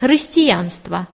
християнство